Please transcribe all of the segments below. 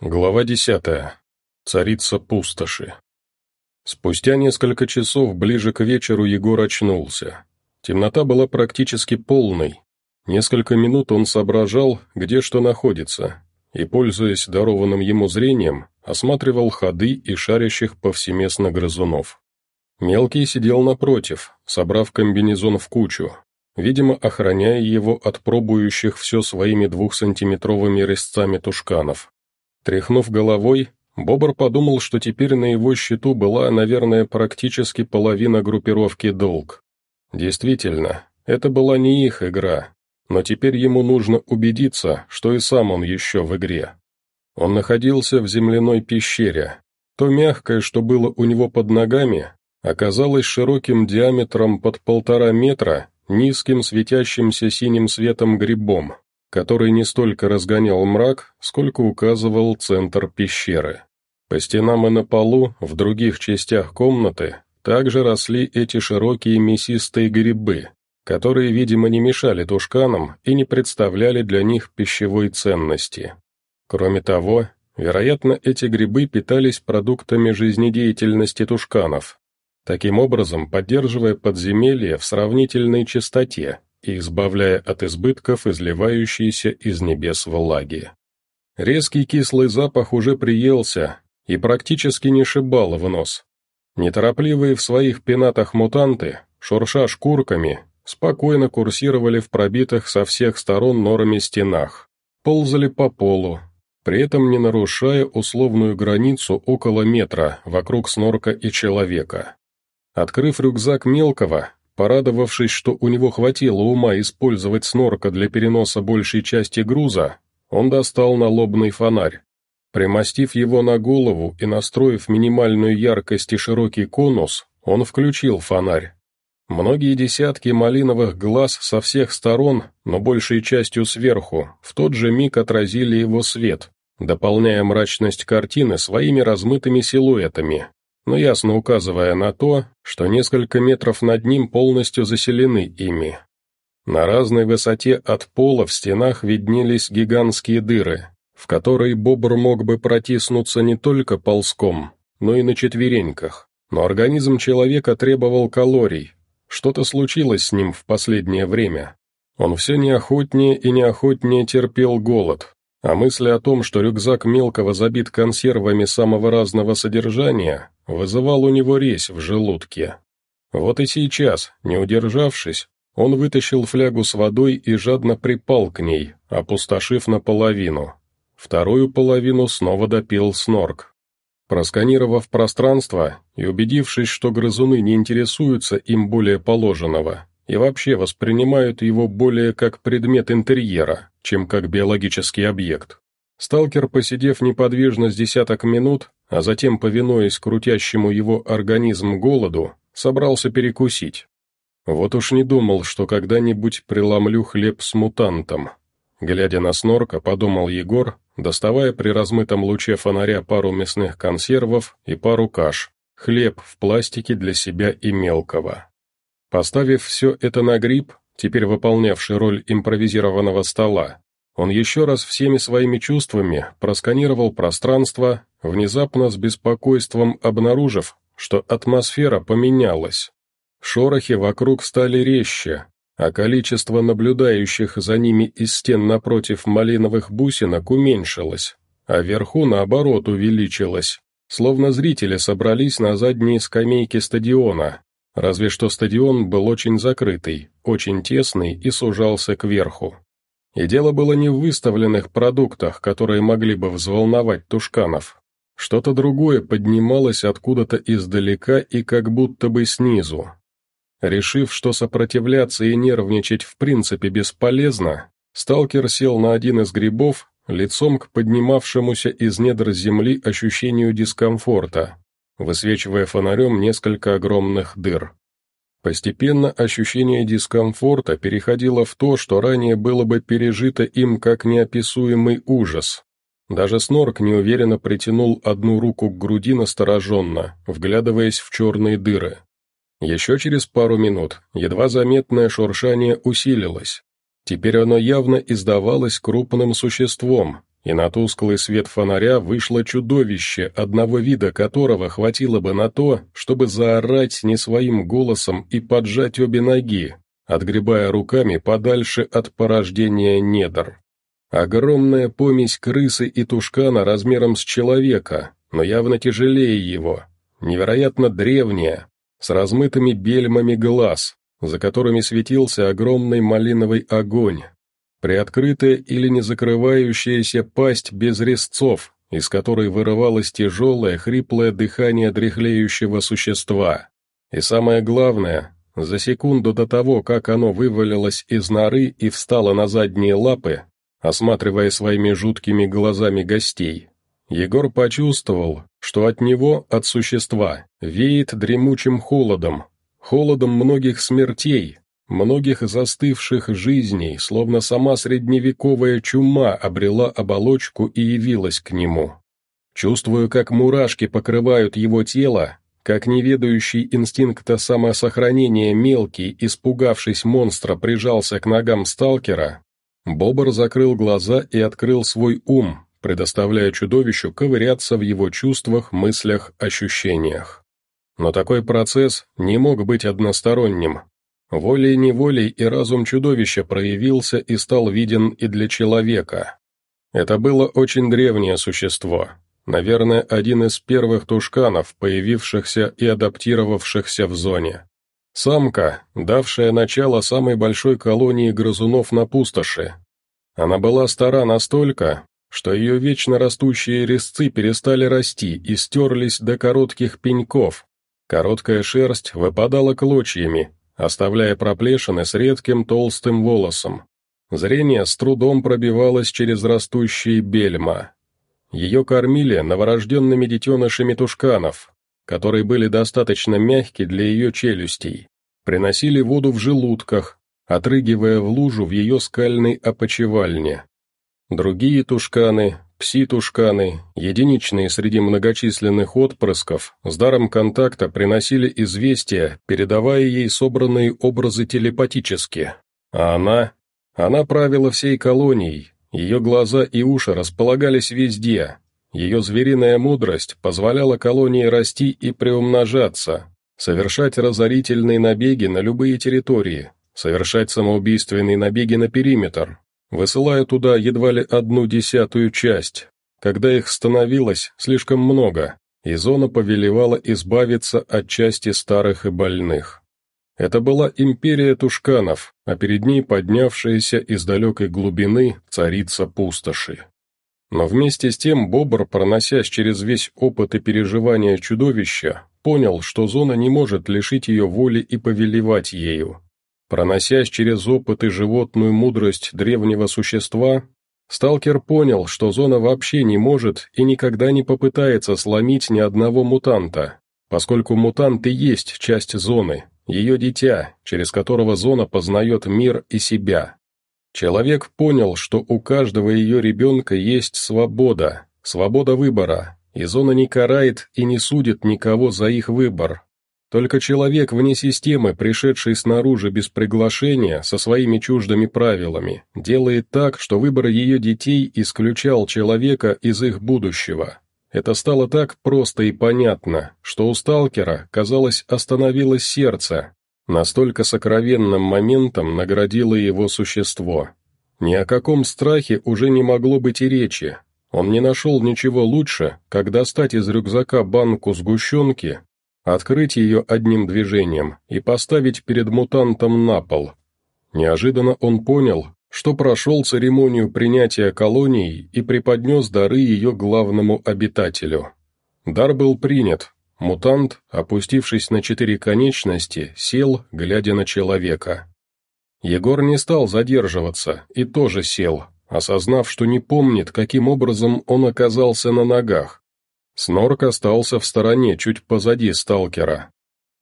Глава десятая. Царица пустоши. Спустя несколько часов ближе к вечеру Егор очнулся. Темнота была практически полной. Несколько минут он соображал, где что находится, и, пользуясь дарованным ему зрением, осматривал ходы и шарящих повсеместно грызунов. Мелкий сидел напротив, собрав комбинезон в кучу, видимо, охраняя его от пробующих все своими двухсантиметровыми резцами тушканов. Тряхнув головой, Бобр подумал, что теперь на его счету была, наверное, практически половина группировки «Долг». Действительно, это была не их игра, но теперь ему нужно убедиться, что и сам он еще в игре. Он находился в земляной пещере. То мягкое, что было у него под ногами, оказалось широким диаметром под полтора метра, низким светящимся синим светом грибом, который не столько разгонял мрак, сколько указывал центр пещеры. По стенам и на полу, в других частях комнаты, также росли эти широкие мясистые грибы, которые, видимо, не мешали тушканам и не представляли для них пищевой ценности. Кроме того, вероятно, эти грибы питались продуктами жизнедеятельности тушканов, таким образом поддерживая подземелье в сравнительной чистоте избавляя от избытков изливающейся из небес влаги. Резкий кислый запах уже приелся и практически не шибал в нос. Неторопливые в своих пенатах мутанты, шурша шкурками, спокойно курсировали в пробитых со всех сторон норами стенах, ползали по полу, при этом не нарушая условную границу около метра вокруг снорка и человека. Открыв рюкзак мелкого, Порадовавшись, что у него хватило ума использовать снорка для переноса большей части груза, он достал налобный фонарь. Примостив его на голову и настроив минимальную яркость и широкий конус, он включил фонарь. Многие десятки малиновых глаз со всех сторон, но большей частью сверху, в тот же миг отразили его свет, дополняя мрачность картины своими размытыми силуэтами но ясно указывая на то, что несколько метров над ним полностью заселены ими. На разной высоте от пола в стенах виднелись гигантские дыры, в которые бобр мог бы протиснуться не только ползком, но и на четвереньках. Но организм человека требовал калорий. Что-то случилось с ним в последнее время. Он все неохотнее и неохотнее терпел голод, а мысли о том, что рюкзак мелкого забит консервами самого разного содержания, вызывал у него резь в желудке. Вот и сейчас, не удержавшись, он вытащил флягу с водой и жадно припал к ней, опустошив наполовину. Вторую половину снова допил снорк. Просканировав пространство и убедившись, что грызуны не интересуются им более положенного и вообще воспринимают его более как предмет интерьера, чем как биологический объект, сталкер, посидев неподвижно с десяток минут, а затем, повинуясь крутящему его организм голоду, собрался перекусить. Вот уж не думал, что когда-нибудь преломлю хлеб с мутантом. Глядя на снорка, подумал Егор, доставая при размытом луче фонаря пару мясных консервов и пару каш, хлеб в пластике для себя и мелкого. Поставив все это на гриб, теперь выполнявший роль импровизированного стола, он еще раз всеми своими чувствами просканировал пространство, внезапно с беспокойством обнаружив, что атмосфера поменялась. Шорохи вокруг стали резче, а количество наблюдающих за ними из стен напротив малиновых бусинок уменьшилось, а вверху, наоборот, увеличилось, словно зрители собрались на задние скамейки стадиона, разве что стадион был очень закрытый, очень тесный и сужался кверху. И дело было не в выставленных продуктах, которые могли бы взволновать тушканов. Что-то другое поднималось откуда-то издалека и как будто бы снизу. Решив, что сопротивляться и нервничать в принципе бесполезно, сталкер сел на один из грибов, лицом к поднимавшемуся из недр земли ощущению дискомфорта, высвечивая фонарем несколько огромных дыр. Постепенно ощущение дискомфорта переходило в то, что ранее было бы пережито им как неописуемый ужас. Даже Снорк неуверенно притянул одну руку к груди настороженно, вглядываясь в черные дыры. Еще через пару минут едва заметное шуршание усилилось. Теперь оно явно издавалось крупным существом, и на тусклый свет фонаря вышло чудовище, одного вида которого хватило бы на то, чтобы заорать не своим голосом и поджать обе ноги, отгребая руками подальше от порождения недр. Огромная помесь крысы и тушкана размером с человека, но явно тяжелее его, невероятно древняя, с размытыми бельмами глаз, за которыми светился огромный малиновый огонь, приоткрытая или не закрывающаяся пасть без резцов, из которой вырывалось тяжелое, хриплое дыхание дряхлеющего существа. И самое главное, за секунду до того, как оно вывалилось из норы и встало на задние лапы, осматривая своими жуткими глазами гостей. Егор почувствовал, что от него, от существа, веет дремучим холодом, холодом многих смертей, многих застывших жизней, словно сама средневековая чума обрела оболочку и явилась к нему. Чувствую, как мурашки покрывают его тело, как неведающий инстинкта самосохранения мелкий, испугавшись монстра, прижался к ногам сталкера, Бобр закрыл глаза и открыл свой ум, предоставляя чудовищу ковыряться в его чувствах, мыслях, ощущениях. Но такой процесс не мог быть односторонним. Волей-неволей и разум чудовища проявился и стал виден и для человека. Это было очень древнее существо, наверное, один из первых тушканов, появившихся и адаптировавшихся в зоне. Самка, давшая начало самой большой колонии грызунов на пустоши. Она была стара настолько, что ее вечно растущие резцы перестали расти и стерлись до коротких пеньков. Короткая шерсть выпадала клочьями, оставляя проплешины с редким толстым волосом. Зрение с трудом пробивалось через растущие бельма. Ее кормили новорожденными детенышами тушканов, которые были достаточно мягки для ее челюстей, приносили воду в желудках, отрыгивая в лужу в ее скальной опочивальне. Другие тушканы, пси-тушканы, единичные среди многочисленных отпрысков, с даром контакта приносили известия, передавая ей собранные образы телепатически. А она? Она правила всей колонией, ее глаза и уши располагались везде, ее звериная мудрость позволяла колонии расти и приумножаться, совершать разорительные набеги на любые территории, совершать самоубийственные набеги на периметр, высылая туда едва ли одну десятую часть, когда их становилось слишком много, и зона повелевала избавиться от части старых и больных. Это была империя тушканов, а перед ней поднявшаяся из далекой глубины царица пустоши. Но вместе с тем Бобр, проносясь через весь опыт и переживания чудовища, понял, что зона не может лишить ее воли и повелевать ею. Проносясь через опыт и животную мудрость древнего существа, сталкер понял, что зона вообще не может и никогда не попытается сломить ни одного мутанта, поскольку мутант и есть часть зоны, ее дитя, через которого зона познает мир и себя. Человек понял, что у каждого ее ребенка есть свобода, свобода выбора, и зона не карает и не судит никого за их выбор. Только человек вне системы, пришедший снаружи без приглашения, со своими чуждыми правилами, делает так, что выбор ее детей исключал человека из их будущего. Это стало так просто и понятно, что у сталкера, казалось, остановилось сердце, Настолько сокровенным моментом наградило его существо. Ни о каком страхе уже не могло быть и речи. Он не нашел ничего лучше, как достать из рюкзака банку сгущенки, открыть ее одним движением и поставить перед мутантом на пол. Неожиданно он понял, что прошел церемонию принятия колонии и преподнес дары ее главному обитателю. Дар был принят, Мутант, опустившись на четыре конечности, сел, глядя на человека. Егор не стал задерживаться и тоже сел, осознав, что не помнит, каким образом он оказался на ногах. Снорк остался в стороне, чуть позади сталкера.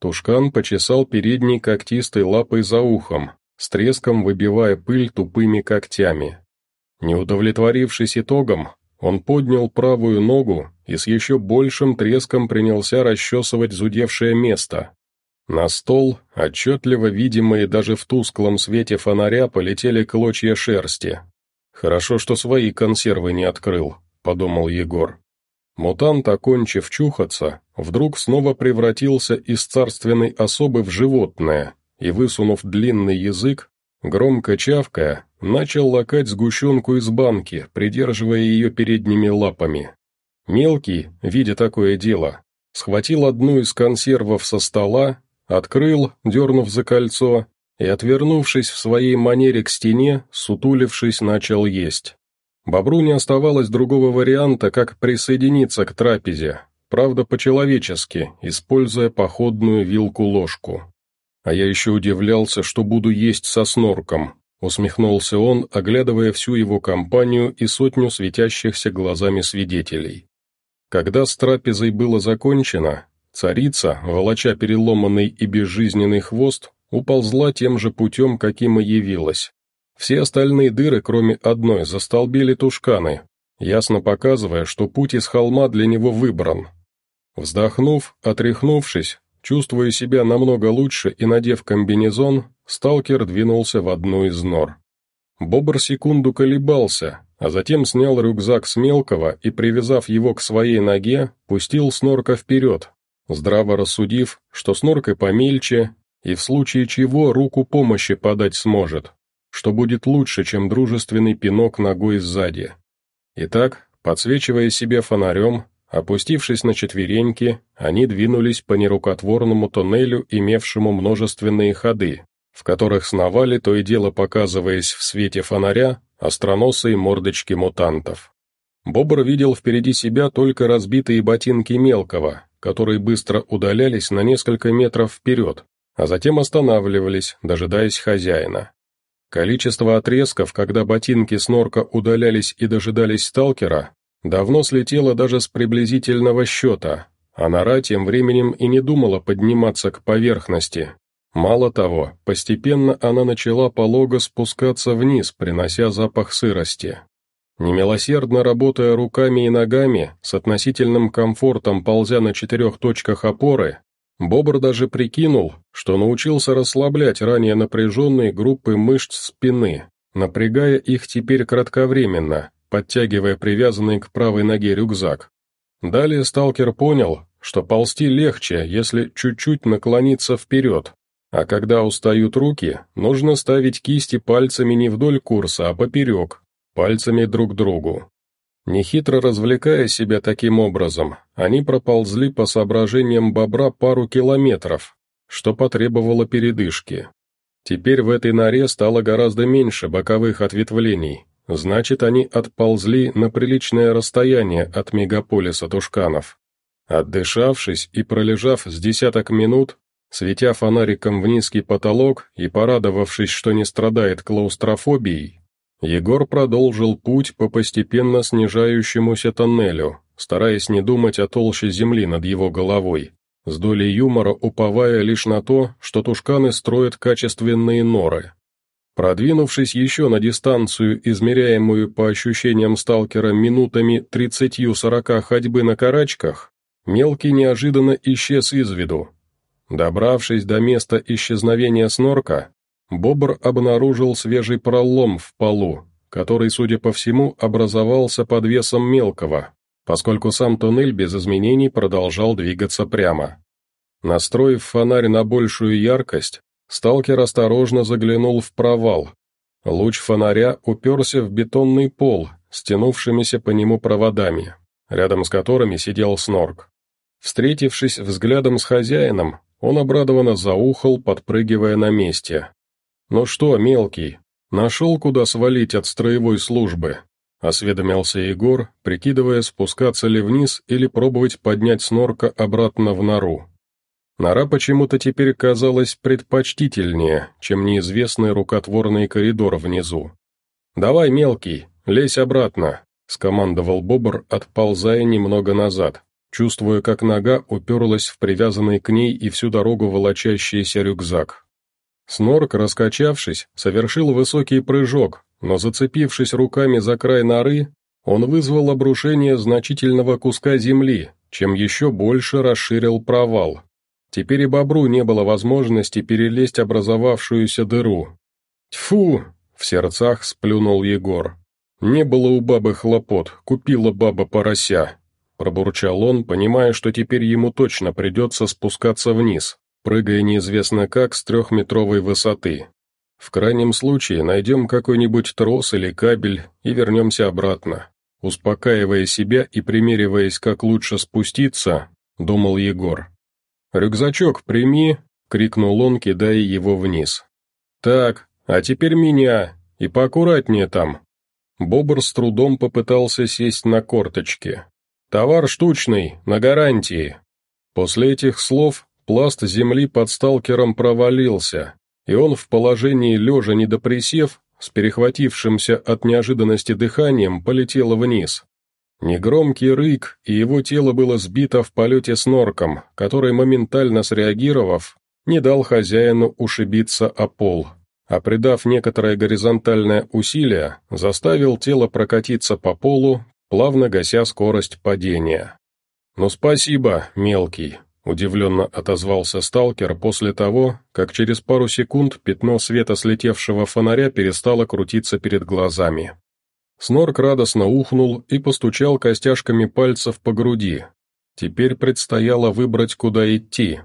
Тушкан почесал передней когтистой лапой за ухом, с треском выбивая пыль тупыми когтями. Не удовлетворившись итогом, он поднял правую ногу и с еще большим треском принялся расчесывать зудевшее место. На стол, отчетливо видимые даже в тусклом свете фонаря, полетели клочья шерсти. Хорошо, что свои консервы не открыл, подумал Егор. Мутант, окончив чухаться, вдруг снова превратился из царственной особы в животное и, высунув длинный язык, громко чавкая, начал лакать сгущенку из банки, придерживая ее передними лапами. Мелкий, видя такое дело, схватил одну из консервов со стола, открыл, дернув за кольцо, и, отвернувшись в своей манере к стене, сутулившись, начал есть. Бобру не оставалось другого варианта, как присоединиться к трапезе, правда по-человечески, используя походную вилку-ложку. А я еще удивлялся, что буду есть со снорком, усмехнулся он, оглядывая всю его компанию и сотню светящихся глазами свидетелей. Когда с трапезой было закончено, царица, волоча переломанный и безжизненный хвост, уползла тем же путем, каким и явилась. Все остальные дыры, кроме одной, застолбили тушканы, ясно показывая, что путь из холма для него выбран. Вздохнув, отряхнувшись, чувствуя себя намного лучше и надев комбинезон, сталкер двинулся в одну из нор. Бобр секунду колебался, а затем снял рюкзак с мелкого и, привязав его к своей ноге, пустил снорка вперед, здраво рассудив, что сноркой помельче и в случае чего руку помощи подать сможет, что будет лучше, чем дружественный пинок ногой сзади. Итак, подсвечивая себе фонарем, опустившись на четвереньки, они двинулись по нерукотворному тоннелю, имевшему множественные ходы, в которых сновали, то и дело показываясь в свете фонаря, остроносые мордочки мутантов. Бобр видел впереди себя только разбитые ботинки мелкого, которые быстро удалялись на несколько метров вперед, а затем останавливались, дожидаясь хозяина. Количество отрезков, когда ботинки снорка удалялись и дожидались сталкера, давно слетело даже с приблизительного счета, а нора тем временем и не думала подниматься к поверхности. Мало того, постепенно она начала полого спускаться вниз, принося запах сырости. Немилосердно работая руками и ногами, с относительным комфортом ползя на четырех точках опоры, Бобр даже прикинул, что научился расслаблять ранее напряженные группы мышц спины, напрягая их теперь кратковременно, подтягивая привязанный к правой ноге рюкзак. Далее сталкер понял, что ползти легче, если чуть-чуть наклониться вперед, а когда устают руки, нужно ставить кисти пальцами не вдоль курса, а поперек, пальцами друг к другу. Нехитро развлекая себя таким образом, они проползли по соображениям бобра пару километров, что потребовало передышки. Теперь в этой норе стало гораздо меньше боковых ответвлений, значит, они отползли на приличное расстояние от мегаполиса Тушканов. Отдышавшись и пролежав с десяток минут, светя фонариком в низкий потолок и порадовавшись, что не страдает клаустрофобией, Егор продолжил путь по постепенно снижающемуся тоннелю, стараясь не думать о толще земли над его головой, с долей юмора уповая лишь на то, что тушканы строят качественные норы. Продвинувшись еще на дистанцию, измеряемую по ощущениям сталкера минутами 30-40 ходьбы на карачках, мелкий неожиданно исчез из виду. Добравшись до места исчезновения снорка, Бобр обнаружил свежий пролом в полу, который, судя по всему, образовался под весом мелкого, поскольку сам туннель без изменений продолжал двигаться прямо. Настроив фонарь на большую яркость, сталкер осторожно заглянул в провал. Луч фонаря уперся в бетонный пол, стянувшимися по нему проводами, рядом с которыми сидел снорк. Встретившись взглядом с хозяином, он обрадованно заухал, подпрыгивая на месте. «Ну что, мелкий, нашел, куда свалить от строевой службы?» — осведомился Егор, прикидывая, спускаться ли вниз или пробовать поднять снорка обратно в нору. Нора почему-то теперь казалась предпочтительнее, чем неизвестный рукотворный коридор внизу. «Давай, мелкий, лезь обратно», — скомандовал Бобр, отползая немного назад, чувствуя, как нога уперлась в привязанный к ней и всю дорогу волочащийся рюкзак. Снорк, раскачавшись, совершил высокий прыжок, но зацепившись руками за край норы, он вызвал обрушение значительного куска земли, чем еще больше расширил провал. Теперь и бобру не было возможности перелезть образовавшуюся дыру. «Тьфу!» — в сердцах сплюнул Егор. Не было у бабы хлопот, купила баба порося. Пробурчал он, понимая, что теперь ему точно придется спускаться вниз, прыгая неизвестно как с трехметровой высоты. В крайнем случае найдем какой-нибудь трос или кабель и вернемся обратно. Успокаивая себя и примериваясь, как лучше спуститься, думал Егор. «Рюкзачок прими!» — крикнул он, кидая его вниз. «Так, а теперь меня, и поаккуратнее там». Бобр с трудом попытался сесть на корточки. «Товар штучный, на гарантии». После этих слов пласт земли под сталкером провалился, и он в положении лежа недоприсев, с перехватившимся от неожиданности дыханием, полетел вниз. Негромкий рык, и его тело было сбито в полете с норком, который, моментально среагировав, не дал хозяину ушибиться о пол а придав некоторое горизонтальное усилие, заставил тело прокатиться по полу, плавно гася скорость падения. «Ну спасибо, мелкий», — удивленно отозвался сталкер после того, как через пару секунд пятно света слетевшего фонаря перестало крутиться перед глазами. Снорк радостно ухнул и постучал костяшками пальцев по груди. Теперь предстояло выбрать, куда идти,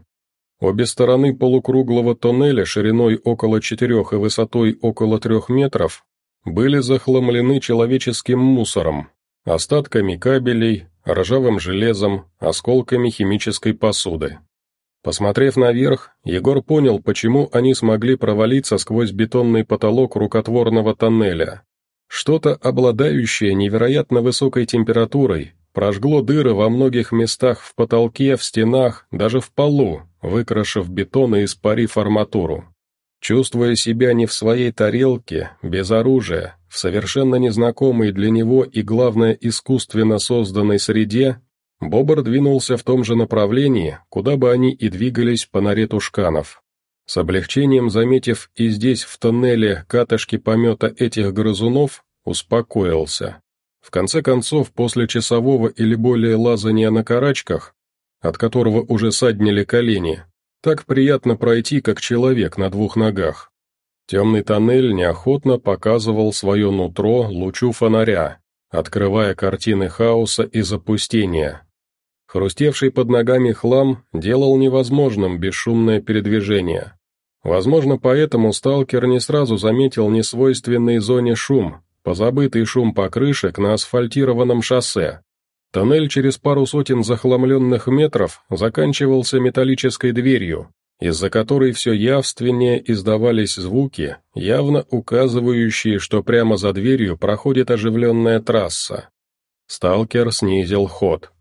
Обе стороны полукруглого тоннеля шириной около четырех и высотой около трех метров были захламлены человеческим мусором, остатками кабелей, ржавым железом, осколками химической посуды. Посмотрев наверх, Егор понял, почему они смогли провалиться сквозь бетонный потолок рукотворного тоннеля. Что-то, обладающее невероятно высокой температурой, прожгло дыры во многих местах в потолке, в стенах, даже в полу, выкрашив бетон и испарив арматуру. Чувствуя себя не в своей тарелке, без оружия, в совершенно незнакомой для него и, главное, искусственно созданной среде, Бобр двинулся в том же направлении, куда бы они и двигались по норе тушканов. С облегчением заметив и здесь в тоннеле катышки помета этих грызунов, успокоился. В конце концов, после часового или более лазания на карачках, от которого уже саднили колени, так приятно пройти, как человек на двух ногах. Темный тоннель неохотно показывал свое нутро лучу фонаря, открывая картины хаоса и запустения. Хрустевший под ногами хлам делал невозможным бесшумное передвижение. Возможно, поэтому сталкер не сразу заметил несвойственный зоне шум, позабытый шум покрышек на асфальтированном шоссе. Тоннель через пару сотен захламленных метров заканчивался металлической дверью, из-за которой все явственнее издавались звуки, явно указывающие, что прямо за дверью проходит оживленная трасса. Сталкер снизил ход.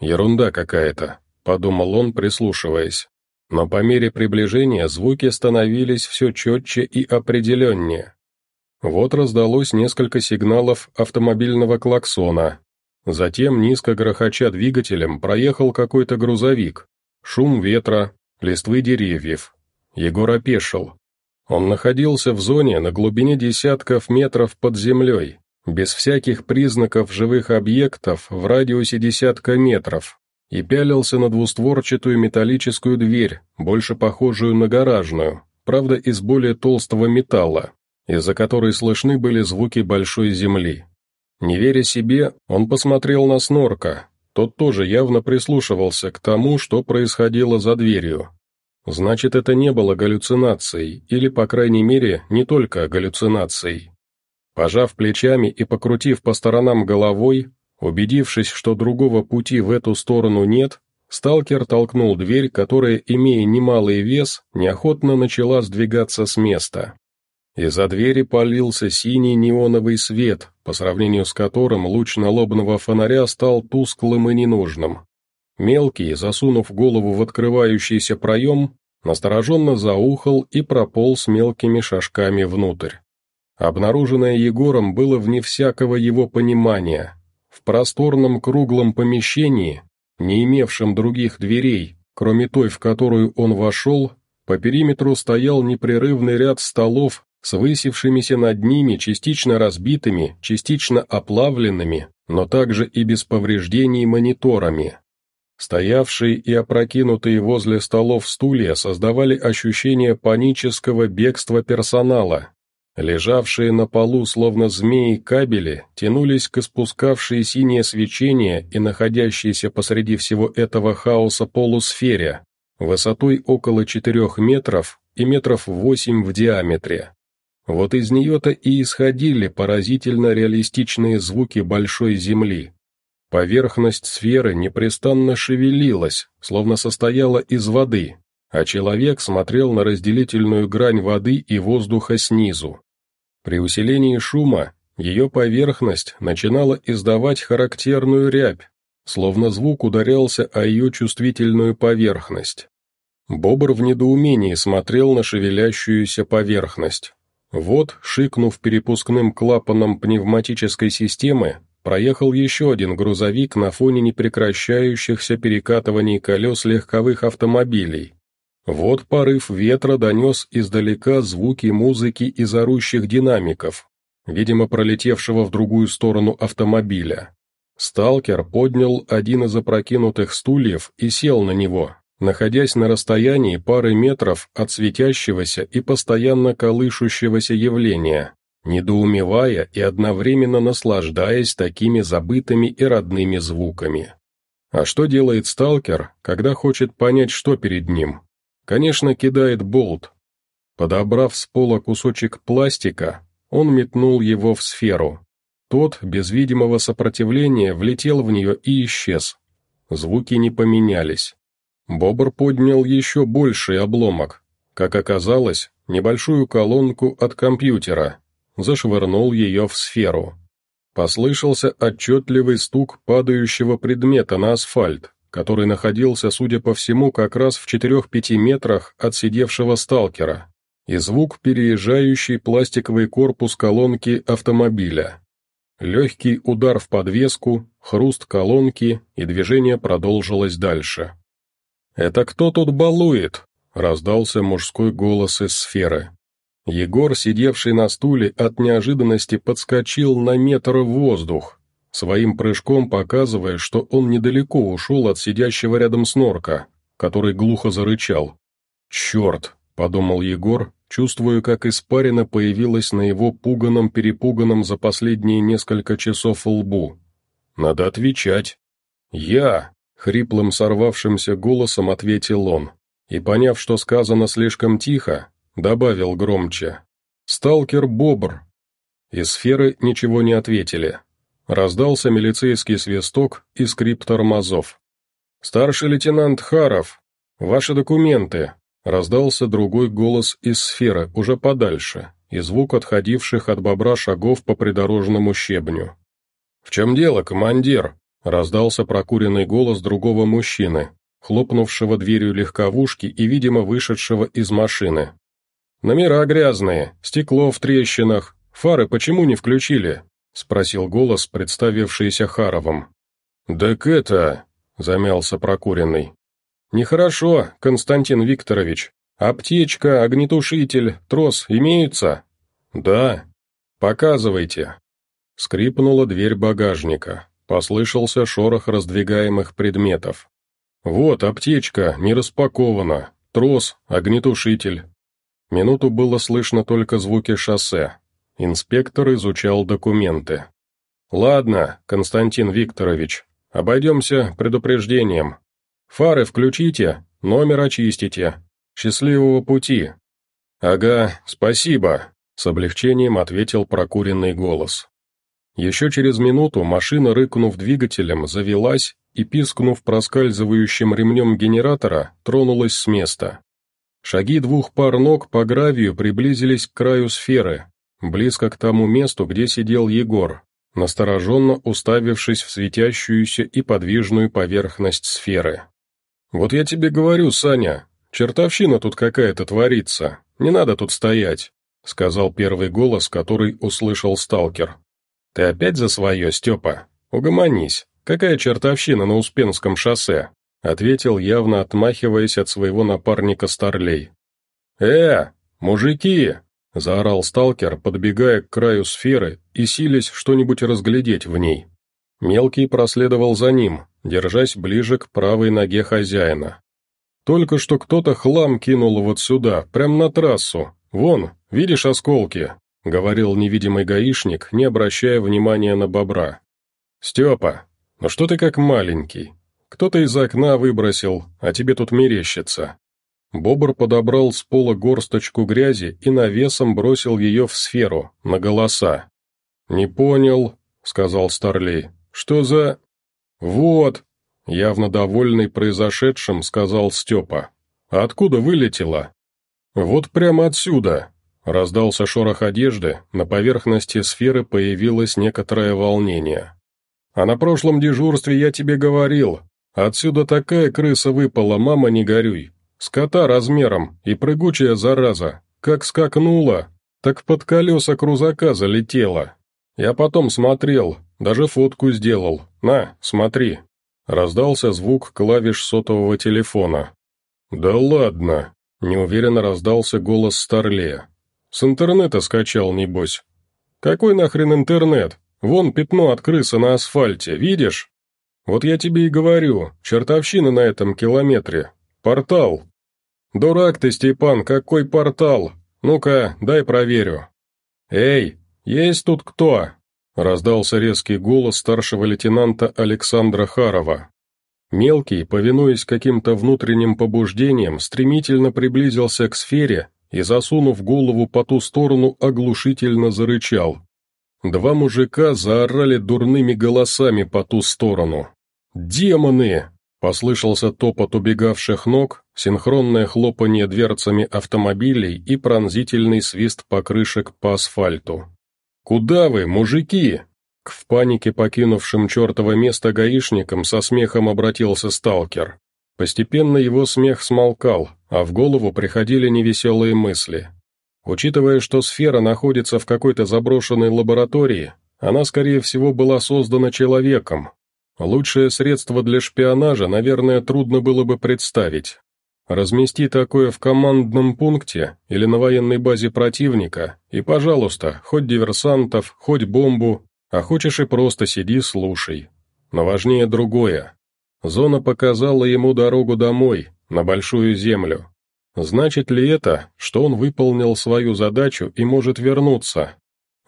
«Ерунда какая-то», — подумал он, прислушиваясь. Но по мере приближения звуки становились все четче и определеннее. Вот раздалось несколько сигналов автомобильного клаксона. Затем, низко грохоча двигателем, проехал какой-то грузовик. Шум ветра, листвы деревьев. Егор опешил. Он находился в зоне на глубине десятков метров под землей, без всяких признаков живых объектов в радиусе десятка метров, и пялился на двустворчатую металлическую дверь, больше похожую на гаражную, правда из более толстого металла из-за которой слышны были звуки большой земли. Не веря себе, он посмотрел на Снорка, тот тоже явно прислушивался к тому, что происходило за дверью. Значит, это не было галлюцинацией, или, по крайней мере, не только галлюцинацией. Пожав плечами и покрутив по сторонам головой, убедившись, что другого пути в эту сторону нет, сталкер толкнул дверь, которая, имея немалый вес, неохотно начала сдвигаться с места. Из-за двери полился синий неоновый свет, по сравнению с которым луч налобного фонаря стал тусклым и ненужным. Мелкий, засунув голову в открывающийся проем, настороженно заухал и прополз мелкими шажками внутрь. Обнаруженное Егором было вне всякого его понимания. В просторном круглом помещении, не имевшем других дверей, кроме той, в которую он вошел, по периметру стоял непрерывный ряд столов с высевшимися над ними частично разбитыми, частично оплавленными, но также и без повреждений мониторами. Стоявшие и опрокинутые возле столов стулья создавали ощущение панического бегства персонала. Лежавшие на полу, словно змеи, кабели тянулись к испускавшей синее свечение и находящейся посреди всего этого хаоса полусфере, высотой около четырех метров и метров восемь в диаметре. Вот из нее-то и исходили поразительно реалистичные звуки большой Земли. Поверхность сферы непрестанно шевелилась, словно состояла из воды, а человек смотрел на разделительную грань воды и воздуха снизу. При усилении шума ее поверхность начинала издавать характерную рябь, словно звук ударялся о ее чувствительную поверхность. Бобр в недоумении смотрел на шевелящуюся поверхность. Вот, шикнув перепускным клапаном пневматической системы, проехал еще один грузовик на фоне непрекращающихся перекатываний колес легковых автомобилей. Вот порыв ветра донес издалека звуки музыки из орущих динамиков, видимо, пролетевшего в другую сторону автомобиля. Сталкер поднял один из опрокинутых стульев и сел на него, находясь на расстоянии пары метров от светящегося и постоянно колышущегося явления, недоумевая и одновременно наслаждаясь такими забытыми и родными звуками. А что делает сталкер, когда хочет понять, что перед ним? Конечно, кидает болт. Подобрав с пола кусочек пластика, он метнул его в сферу. Тот, без видимого сопротивления, влетел в нее и исчез. Звуки не поменялись. Бобр поднял еще больший обломок. Как оказалось, небольшую колонку от компьютера. Зашвырнул ее в сферу. Послышался отчетливый стук падающего предмета на асфальт, который находился, судя по всему, как раз в 4-5 метрах от сидевшего сталкера, и звук переезжающий пластиковый корпус колонки автомобиля. Легкий удар в подвеску, хруст колонки, и движение продолжилось дальше. «Это кто тут балует?» — раздался мужской голос из сферы. Егор, сидевший на стуле, от неожиданности подскочил на метр в воздух, своим прыжком показывая, что он недалеко ушел от сидящего рядом снорка, который глухо зарычал. «Черт!» — подумал Егор, чувствуя, как испарина появилась на его пуганом-перепуганном за последние несколько часов лбу. «Надо отвечать». «Я!» Хриплым сорвавшимся голосом ответил он, и, поняв, что сказано слишком тихо, добавил громче. «Сталкер Бобр». Из сферы ничего не ответили. Раздался милицейский свисток и скрип тормозов. «Старший лейтенант Харов, ваши документы!» Раздался другой голос из сферы, уже подальше, и звук отходивших от бобра шагов по придорожному щебню. «В чем дело, командир?» Раздался прокуренный голос другого мужчины, хлопнувшего дверью легковушки и, видимо, вышедшего из машины. «Номера грязные, стекло в трещинах, фары почему не включили?» — спросил голос, представившийся Харовым. «Так это...» — замялся прокуренный. «Нехорошо, Константин Викторович. Аптечка, огнетушитель, трос имеются?» «Да». «Показывайте». Скрипнула дверь багажника. Послышался шорох раздвигаемых предметов. «Вот, аптечка, не распакована, трос, огнетушитель». Минуту было слышно только звуки шоссе. Инспектор изучал документы. «Ладно, Константин Викторович, обойдемся предупреждением. Фары включите, номер очистите. Счастливого пути». «Ага, спасибо», — с облегчением ответил прокуренный голос. Еще через минуту машина, рыкнув двигателем, завелась и, пискнув проскальзывающим ремнем генератора, тронулась с места. Шаги двух пар ног по гравию приблизились к краю сферы, близко к тому месту, где сидел Егор, настороженно уставившись в светящуюся и подвижную поверхность сферы. «Вот я тебе говорю, Саня, чертовщина тут какая-то творится, не надо тут стоять», сказал первый голос, который услышал сталкер. «Ты опять за свое, Степа? Угомонись. Какая чертовщина на Успенском шоссе?» ответил, явно отмахиваясь от своего напарника Старлей. «Э, мужики!» — заорал сталкер, подбегая к краю сферы и силясь что-нибудь разглядеть в ней. Мелкий проследовал за ним, держась ближе к правой ноге хозяина. «Только что кто-то хлам кинул вот сюда, прямо на трассу. Вон, видишь осколки? — говорил невидимый гаишник, не обращая внимания на бобра. «Степа, ну что ты как маленький? Кто-то из окна выбросил, а тебе тут мерещится». Бобр подобрал с пола горсточку грязи и навесом бросил ее в сферу, на голоса. «Не понял», — сказал Старлей. «Что за...» «Вот», — явно довольный произошедшим, сказал Степа. «Откуда вылетела?» «Вот прямо отсюда», — раздался шорох одежды, на поверхности сферы появилось некоторое волнение. «А на прошлом дежурстве я тебе говорил, отсюда такая крыса выпала, мама, не горюй. Скота размером и прыгучая зараза, как скакнула, так под колеса крузака залетела. Я потом смотрел, даже фотку сделал. На, смотри». Раздался звук клавиш сотового телефона. «Да ладно!» Неуверенно раздался голос Старлея. «С интернета скачал, небось». «Какой нахрен интернет? Вон пятно от крысы на асфальте, видишь? Вот я тебе и говорю, чертовщина на этом километре. Портал». «Дурак ты, Степан, какой портал? Ну-ка, дай проверю». «Эй, есть тут кто?» Раздался резкий голос старшего лейтенанта Александра Харова. Мелкий, повинуясь каким-то внутренним побуждениям, стремительно приблизился к сфере и, засунув голову по ту сторону, оглушительно зарычал. Два мужика заорали дурными голосами по ту сторону. «Демоны!» — послышался топот убегавших ног, синхронное хлопанье дверцами автомобилей и пронзительный свист покрышек по асфальту. «Куда вы, мужики?» К в панике покинувшим чертово место гаишникам со смехом обратился сталкер. Постепенно его смех смолкал, а в голову приходили невеселые мысли. Учитывая, что сфера находится в какой-то заброшенной лаборатории, она, скорее всего, была создана человеком. Лучшее средство для шпионажа, наверное, трудно было бы представить. Размести такое в командном пункте или на военной базе противника, и, пожалуйста, хоть диверсантов, хоть бомбу, а хочешь и просто сиди, слушай. Но важнее другое. Зона показала ему дорогу домой, на Большую Землю. Значит ли это, что он выполнил свою задачу и может вернуться?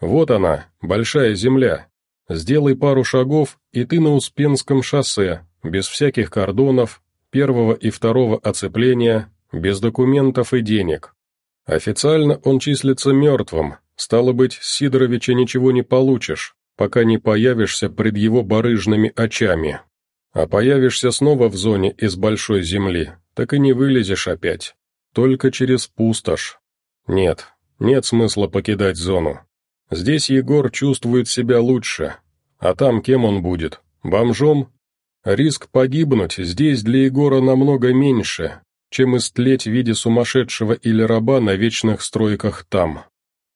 Вот она, Большая Земля. Сделай пару шагов, и ты на Успенском шоссе, без всяких кордонов, первого и второго оцепления, без документов и денег. Официально он числится мертвым, стало быть, с Сидоровича ничего не получишь, пока не появишься пред его барыжными очами. А появишься снова в зоне из большой земли, так и не вылезешь опять. Только через пустошь. Нет, нет смысла покидать зону. Здесь Егор чувствует себя лучше. А там кем он будет? Бомжом? Риск погибнуть здесь для Егора намного меньше, чем истлеть в виде сумасшедшего или раба на вечных стройках там.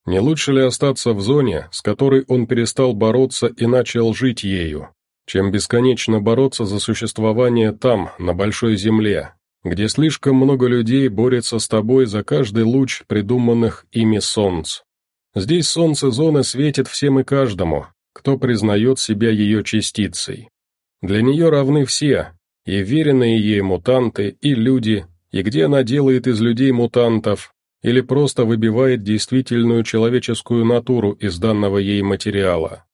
Не лучше ли остаться в зоне, с которой он перестал бороться и начал жить ею, чем бесконечно бороться за существование там, на большой земле, где слишком много людей борется с тобой за каждый луч придуманных ими солнц. Здесь солнце зоны светит всем и каждому, кто признает себя ее частицей. Для нее равны все, и веренные ей мутанты, и люди, и где она делает из людей мутантов, или просто выбивает действительную человеческую натуру из данного ей материала.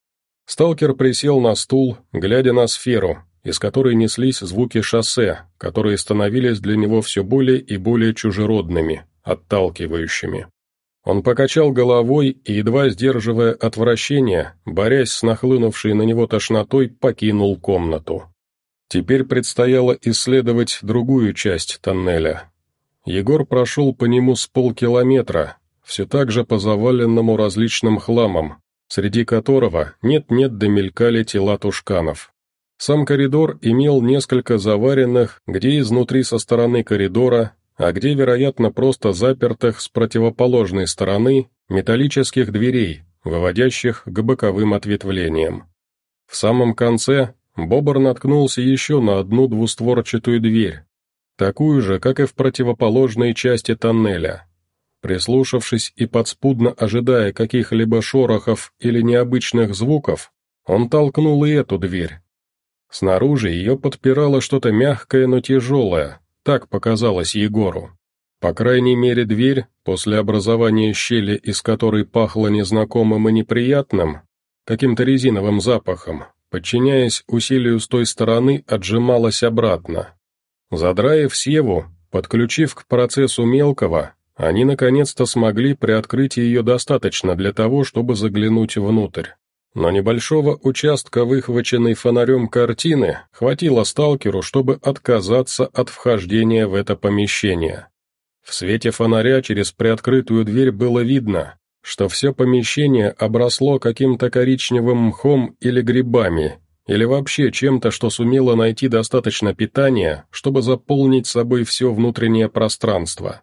Сталкер присел на стул, глядя на сферу, из которой неслись звуки шоссе, которые становились для него все более и более чужеродными, отталкивающими. Он покачал головой и, едва сдерживая отвращение, борясь с нахлынувшей на него тошнотой, покинул комнату. Теперь предстояло исследовать другую часть тоннеля, Егор прошел по нему с полкилометра, все так же по заваленному различным хламом, среди которого нет-нет домелькали тела тушканов. Сам коридор имел несколько заваренных, где изнутри со стороны коридора, а где, вероятно, просто запертых с противоположной стороны металлических дверей, выводящих к боковым ответвлениям. В самом конце Бобр наткнулся еще на одну двустворчатую дверь, такую же, как и в противоположной части тоннеля. Прислушавшись и подспудно ожидая каких-либо шорохов или необычных звуков, он толкнул и эту дверь. Снаружи ее подпирало что-то мягкое, но тяжелое, так показалось Егору. По крайней мере, дверь, после образования щели, из которой пахло незнакомым и неприятным, каким-то резиновым запахом, подчиняясь усилию с той стороны, отжималась обратно. Задраив Севу, подключив к процессу мелкого, они наконец-то смогли приоткрыть ее достаточно для того, чтобы заглянуть внутрь. Но небольшого участка, выхваченной фонарем картины, хватило сталкеру, чтобы отказаться от вхождения в это помещение. В свете фонаря через приоткрытую дверь было видно, что все помещение обросло каким-то коричневым мхом или грибами, или вообще чем-то, что сумело найти достаточно питания, чтобы заполнить собой все внутреннее пространство.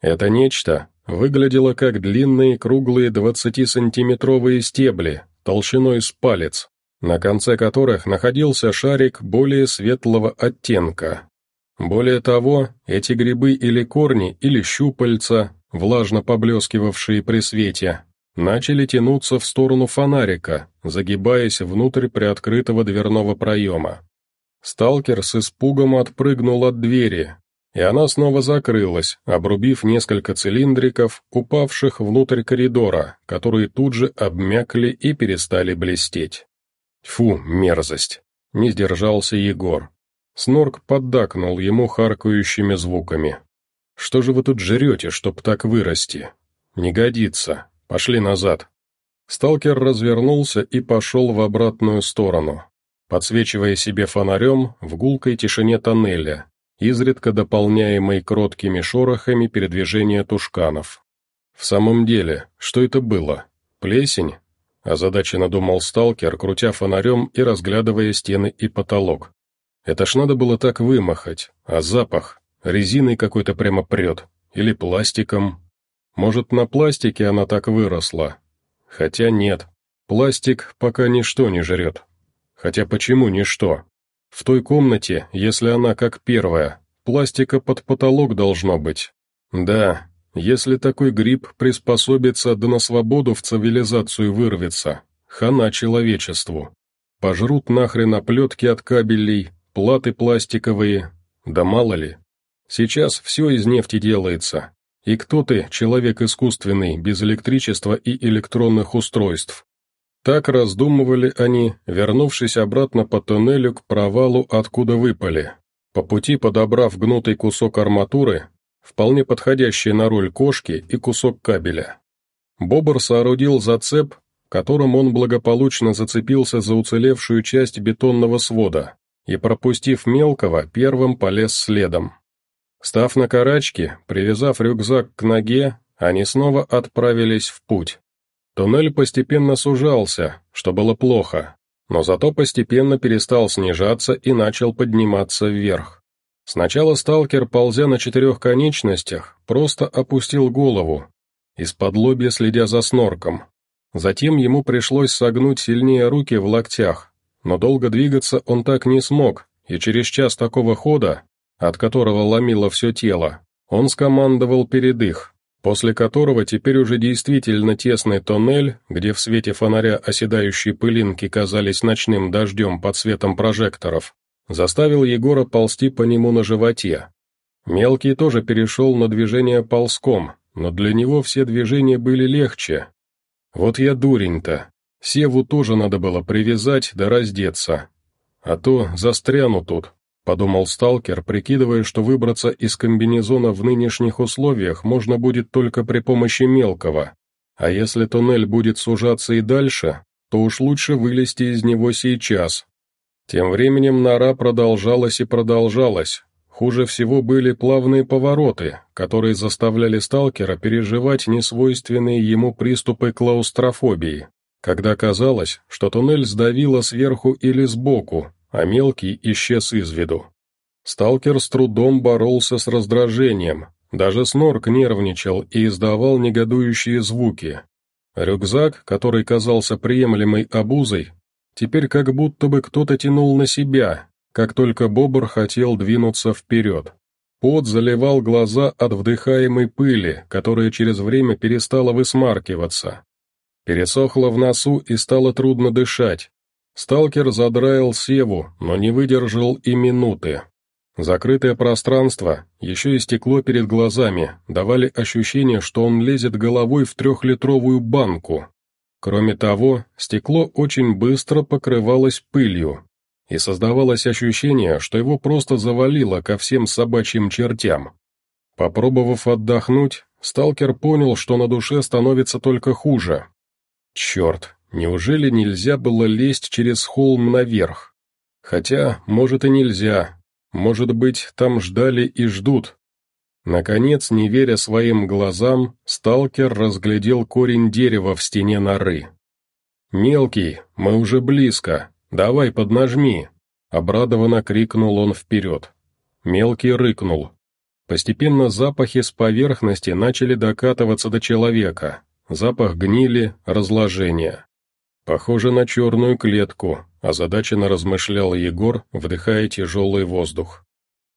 Это нечто выглядело как длинные круглые 20-сантиметровые стебли, толщиной с палец, на конце которых находился шарик более светлого оттенка, более того, эти грибы или корни, или щупальца, влажно поблескивавшие при свете, начали тянуться в сторону фонарика, загибаясь внутрь приоткрытого дверного проема. Сталкер с испугом отпрыгнул от двери, и она снова закрылась, обрубив несколько цилиндриков, упавших внутрь коридора, которые тут же обмякли и перестали блестеть. «Фу, мерзость!» — не сдержался Егор. Снорк поддакнул ему харкающими звуками. «Что же вы тут жрете, чтоб так вырасти? Не годится. Пошли назад». Сталкер развернулся и пошел в обратную сторону, подсвечивая себе фонарем в гулкой тишине тоннеля, изредка дополняемой кроткими шорохами передвижения тушканов. В самом деле, что это было? Плесень? Озадаченно думал сталкер, крутя фонарем и разглядывая стены и потолок. Это ж надо было так вымахать, а запах, резиной какой-то прямо прет, или пластиком. Может, на пластике она так выросла? Хотя нет, пластик пока ничто не жрет. Хотя почему ничто? В той комнате, если она как первая, пластика под потолок должно быть. Да, если такой гриб приспособится да на свободу в цивилизацию вырвется, хана человечеству. Пожрут нахрен оплетки от кабелей, платы пластиковые, да мало ли. Сейчас все из нефти делается. И кто ты, человек искусственный, без электричества и электронных устройств? Так раздумывали они, вернувшись обратно по туннелю к провалу, откуда выпали. По пути подобрав гнутый кусок арматуры, вполне подходящий на роль кошки и кусок кабеля. Бобр соорудил зацеп, которым он благополучно зацепился за уцелевшую часть бетонного свода, и, пропустив мелкого, первым полез следом. Став на карачки, привязав рюкзак к ноге, они снова отправились в путь. Туннель постепенно сужался, что было плохо, но зато постепенно перестал снижаться и начал подниматься вверх. Сначала сталкер, ползя на четырех конечностях, просто опустил голову, из-под лобья следя за снорком. Затем ему пришлось согнуть сильнее руки в локтях, но долго двигаться он так не смог, и через час такого хода, от которого ломило все тело, он скомандовал передых, после которого теперь уже действительно тесный тоннель, где в свете фонаря оседающие пылинки казались ночным дождем под светом прожекторов, заставил Егора ползти по нему на животе. Мелкий тоже перешел на движение ползком, но для него все движения были легче. Вот я дурень-то, Севу тоже надо было привязать да раздеться. А то застряну тут, подумал сталкер, прикидывая, что выбраться из комбинезона в нынешних условиях можно будет только при помощи мелкого. А если туннель будет сужаться и дальше, то уж лучше вылезти из него сейчас. Тем временем нора продолжалась и продолжалась. Хуже всего были плавные повороты, которые заставляли сталкера переживать несвойственные ему приступы клаустрофобии когда казалось, что туннель сдавило сверху или сбоку, а мелкий исчез из виду. Сталкер с трудом боролся с раздражением, даже снорк нервничал и издавал негодующие звуки. Рюкзак, который казался приемлемой обузой, теперь как будто бы кто-то тянул на себя, как только Бобр хотел двинуться вперед. Пот заливал глаза от вдыхаемой пыли, которая через время перестала высмаркиваться. Пересохло в носу и стало трудно дышать. Сталкер задраил севу, но не выдержал и минуты. Закрытое пространство, еще и стекло перед глазами, давали ощущение, что он лезет головой в трехлитровую банку. Кроме того, стекло очень быстро покрывалось пылью, и создавалось ощущение, что его просто завалило ко всем собачьим чертям. Попробовав отдохнуть, сталкер понял, что на душе становится только хуже. Черт, неужели нельзя было лезть через холм наверх? Хотя, может и нельзя, может быть, там ждали и ждут. Наконец, не веря своим глазам, сталкер разглядел корень дерева в стене норы. «Мелкий, мы уже близко», «Давай, поднажми!» — обрадованно крикнул он вперед. Мелкий рыкнул. Постепенно запахи с поверхности начали докатываться до человека. Запах гнили, разложения. Похоже на черную клетку, озадаченно размышлял Егор, вдыхая тяжелый воздух.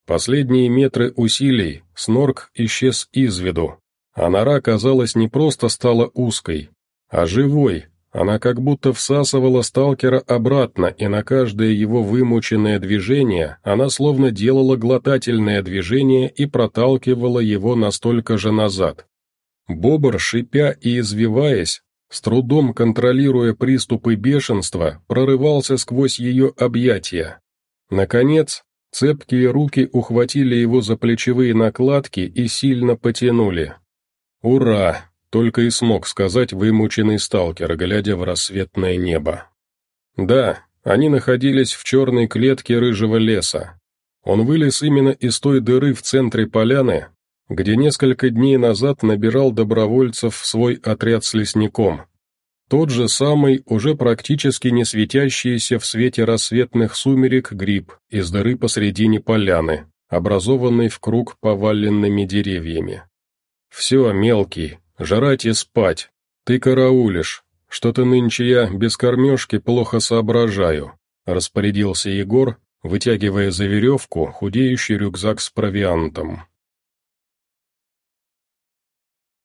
Последние метры усилий снорк исчез из виду, а нора, казалось, не просто стала узкой, а живой, она как будто всасывала сталкера обратно, и на каждое его вымученное движение она словно делала глотательное движение и проталкивала его настолько же назад. Бобр, шипя и извиваясь, с трудом контролируя приступы бешенства, прорывался сквозь ее объятия. Наконец, цепкие руки ухватили его за плечевые накладки и сильно потянули. «Ура!» Только и смог сказать вымученный сталкер, глядя в рассветное небо. Да, они находились в черной клетке рыжего леса. Он вылез именно из той дыры в центре поляны, где несколько дней назад набирал добровольцев в свой отряд с лесником. Тот же самый, уже практически не светящийся в свете рассветных сумерек гриб из дыры посредине поляны, образованный в круг поваленными деревьями. «Все, мелкий, Жрать и спать. Ты караулишь. Что-то нынче я без кормежки плохо соображаю», — распорядился Егор, вытягивая за веревку худеющий рюкзак с провиантом.